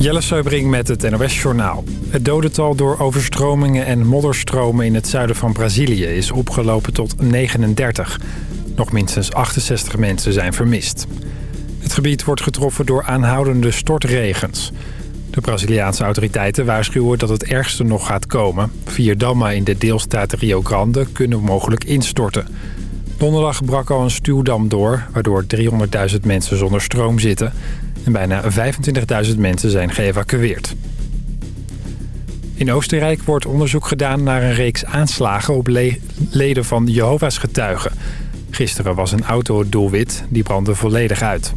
Jelle Seubring met het NOS Journaal. Het dodental door overstromingen en modderstromen in het zuiden van Brazilië is opgelopen tot 39. Nog minstens 68 mensen zijn vermist. Het gebied wordt getroffen door aanhoudende stortregens. De Braziliaanse autoriteiten waarschuwen dat het ergste nog gaat komen. Vier dammen in de deelstaat Rio Grande kunnen mogelijk instorten. Donderdag brak al een stuwdam door, waardoor 300.000 mensen zonder stroom zitten... en bijna 25.000 mensen zijn geëvacueerd. In Oostenrijk wordt onderzoek gedaan naar een reeks aanslagen op leden van Jehovah's getuigen. Gisteren was een auto het doelwit, die brandde volledig uit.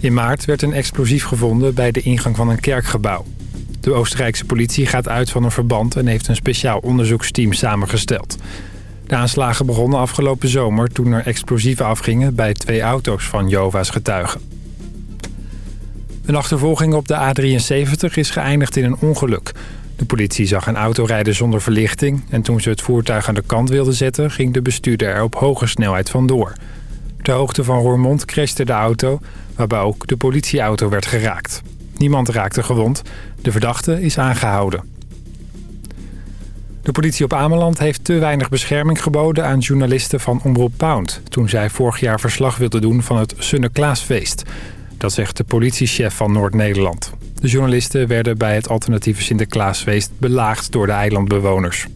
In maart werd een explosief gevonden bij de ingang van een kerkgebouw. De Oostenrijkse politie gaat uit van een verband en heeft een speciaal onderzoeksteam samengesteld. De aanslagen begonnen afgelopen zomer toen er explosieven afgingen bij twee auto's van Jehovah's getuigen. Een achtervolging op de A73 is geëindigd in een ongeluk. De politie zag een auto rijden zonder verlichting... en toen ze het voertuig aan de kant wilden zetten... ging de bestuurder er op hoge snelheid vandoor. Ter hoogte van Roermond crashte de auto... waarbij ook de politieauto werd geraakt. Niemand raakte gewond. De verdachte is aangehouden. De politie op Ameland heeft te weinig bescherming geboden aan journalisten van Omroep Pound... toen zij vorig jaar verslag wilden doen van het Sunneklaasfeest. Dat zegt de politiechef van Noord-Nederland. De journalisten werden bij het alternatieve Sinterklaasfeest belaagd door de eilandbewoners.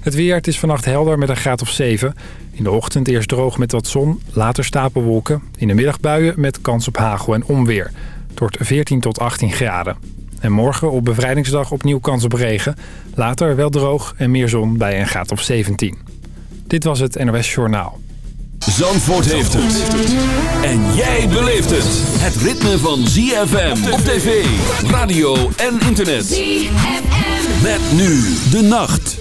Het weer, het is vannacht helder met een graad of 7. In de ochtend eerst droog met wat zon, later stapelwolken. In de middag buien met kans op hagel en onweer. Wordt 14 tot 18 graden. En morgen op bevrijdingsdag opnieuw kans op regen. Later wel droog en meer zon bij een graad of 17. Dit was het NOS Journaal. Zandvoort heeft het. En jij beleeft het. Het ritme van ZFM op tv, radio en internet. ZFM. Met nu de nacht.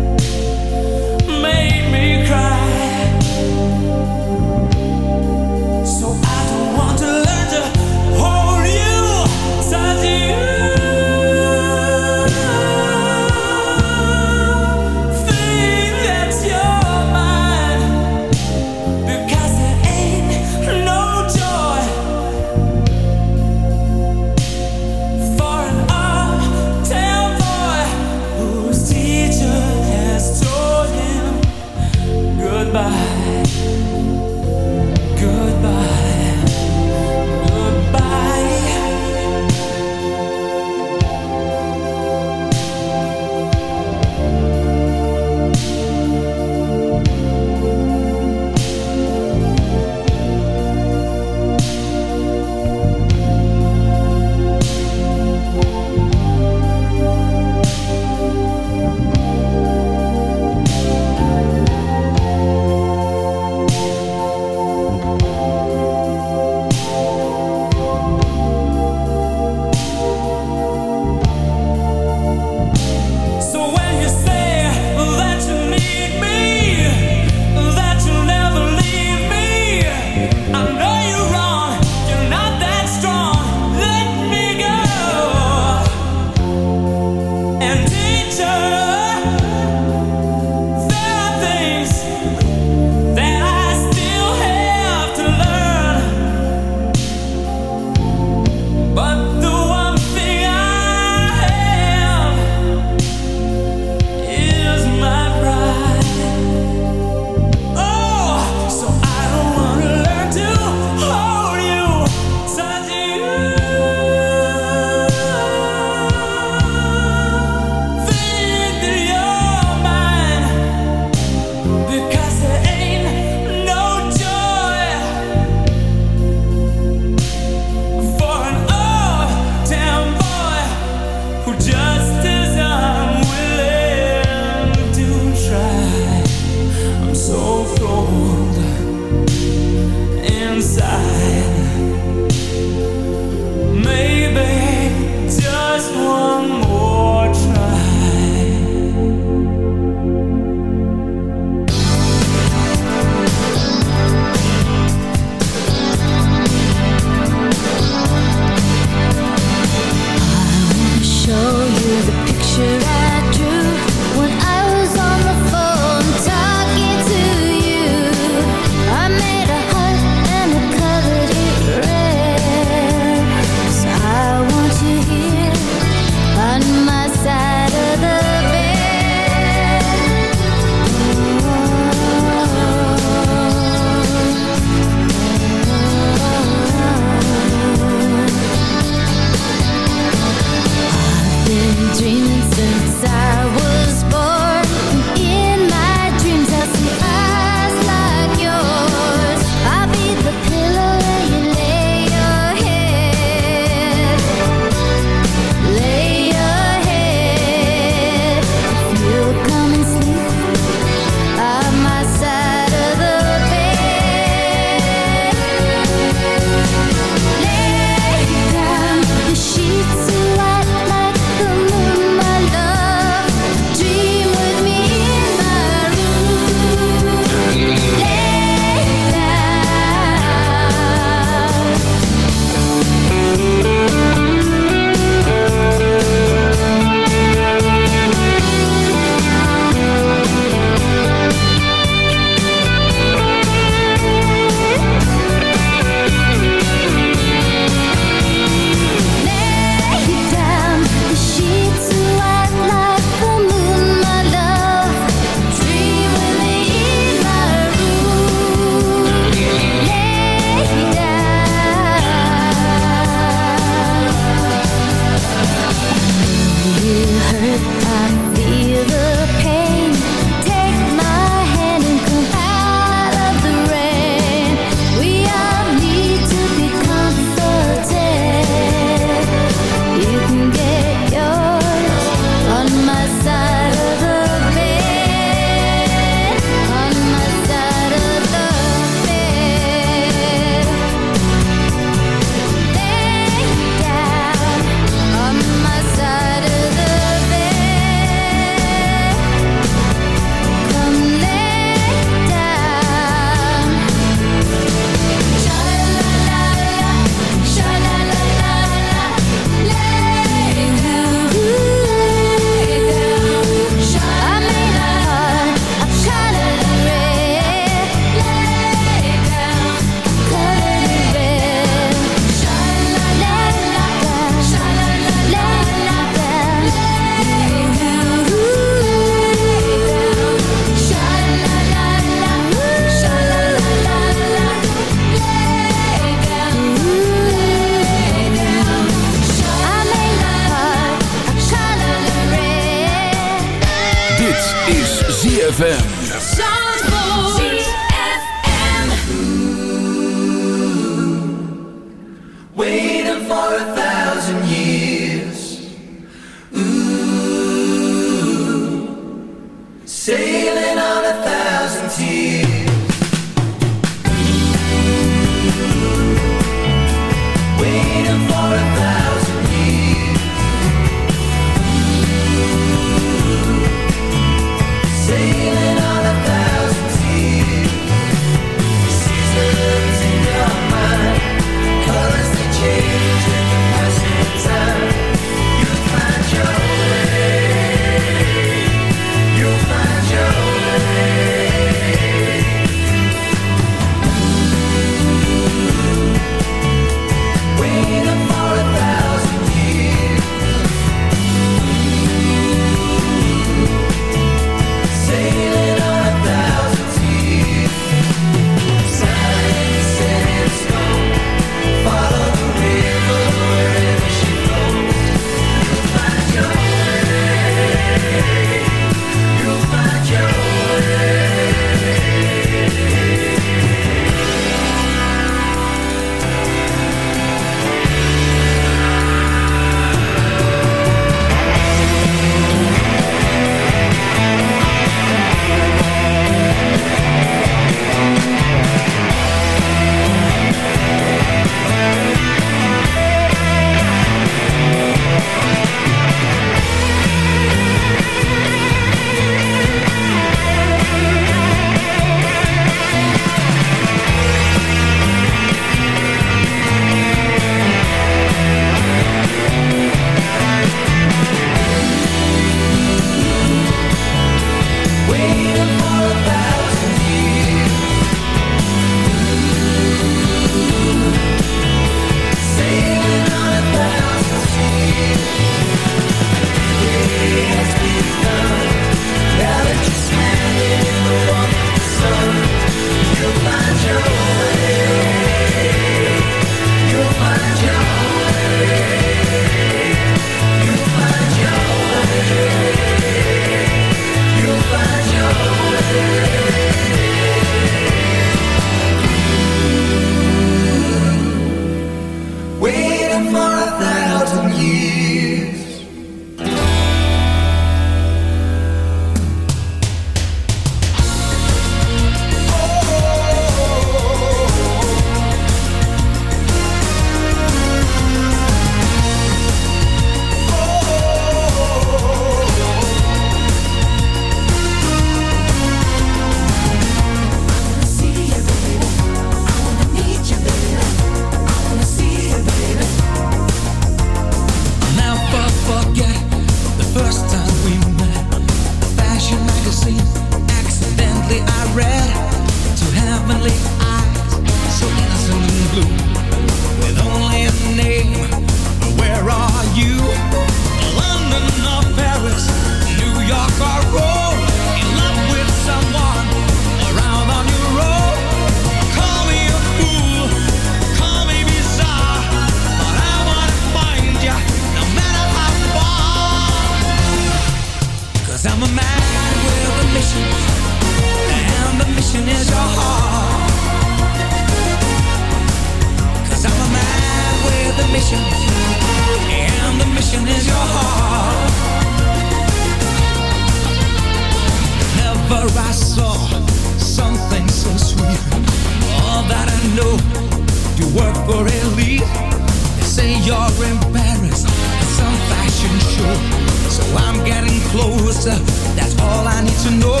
closer. That's all I need to know.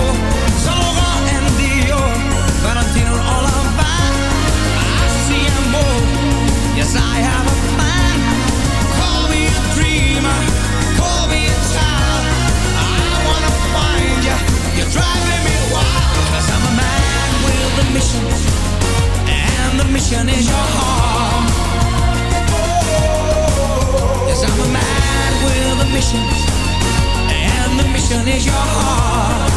Saint Laurent and Dior, Valentino all on fire. I see a both. Yes, I have a plan. Call me a dreamer, call me a child. I wanna find you. You're driving me wild. Cause I'm a man with a mission, and the mission is your heart. Oh, oh, oh, Cause I'm a man with a mission and the mission is your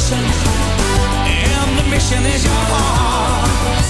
mission, and the mission is yours.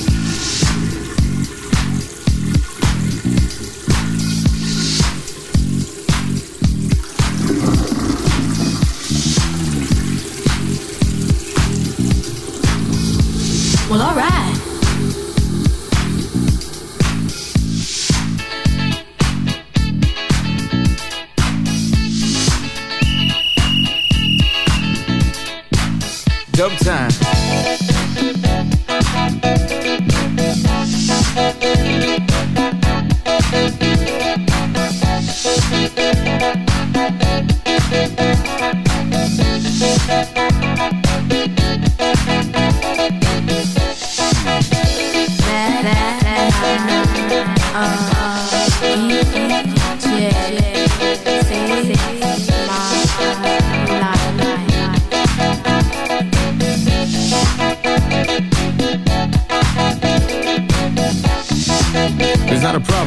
dub time.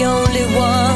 The only one.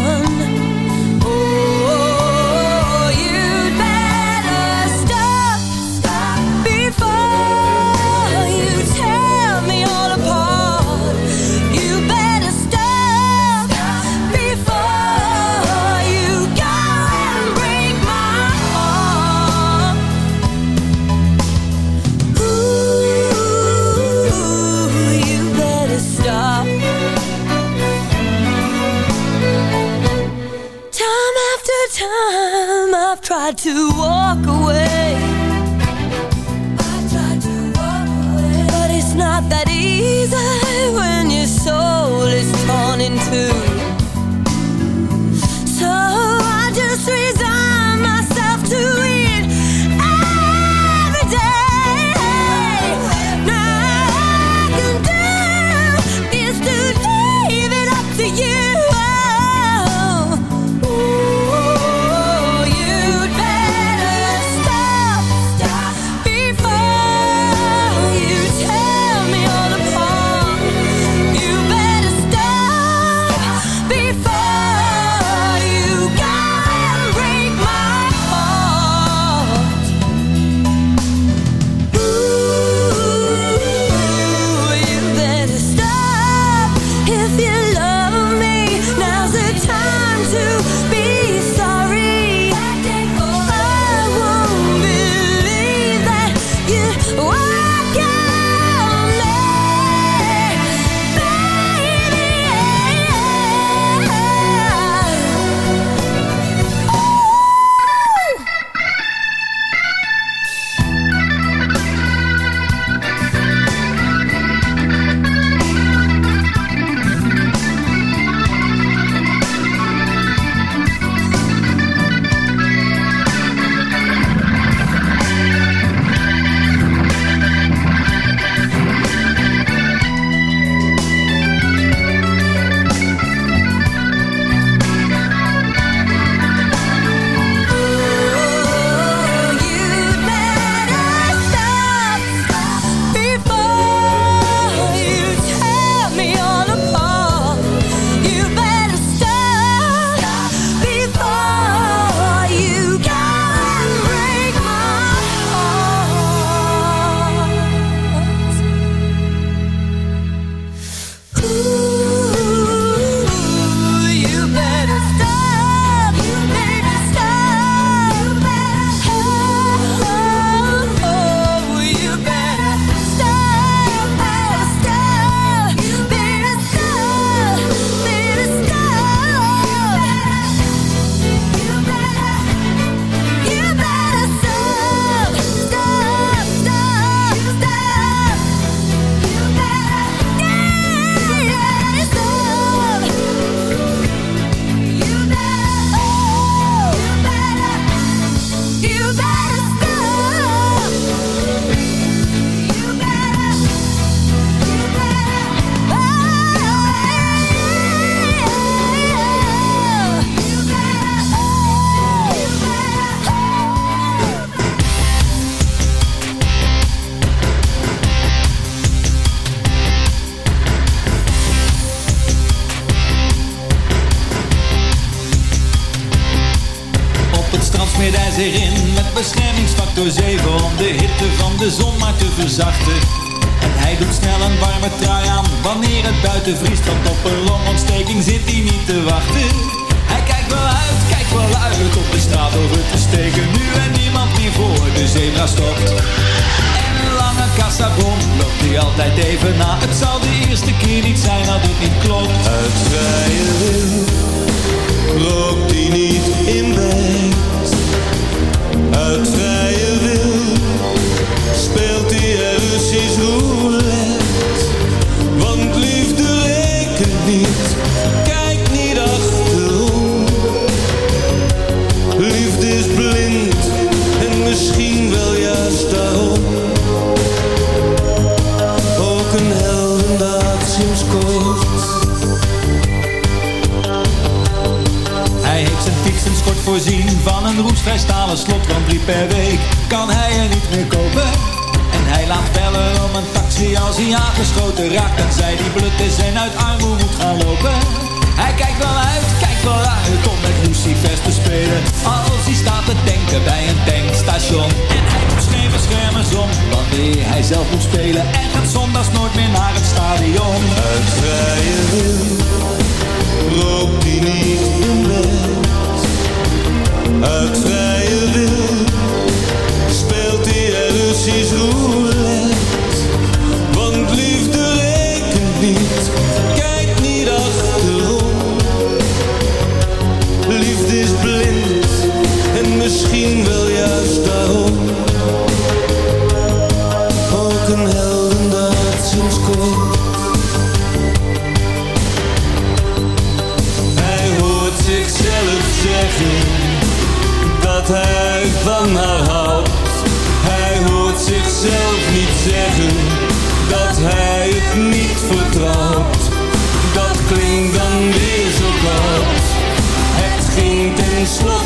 bij een tankstation. En hij moest geen beschermers om, wanneer hij zelf moet spelen. En gaat zondags nooit meer naar het stadion. Het vrije wil, loopt hij niet.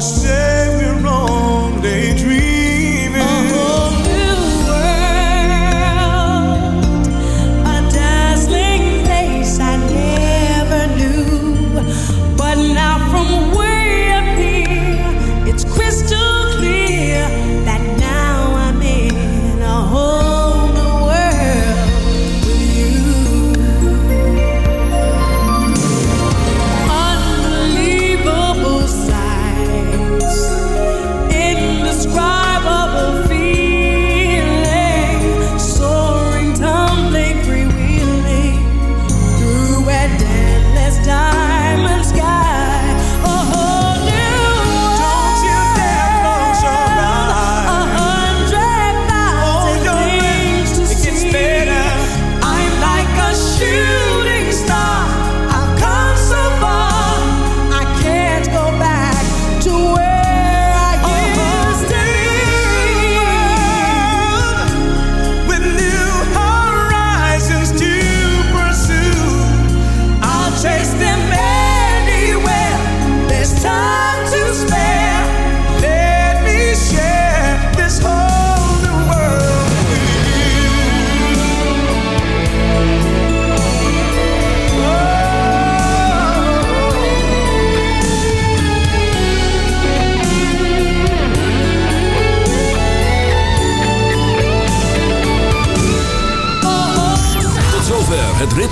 say we're only dreaming.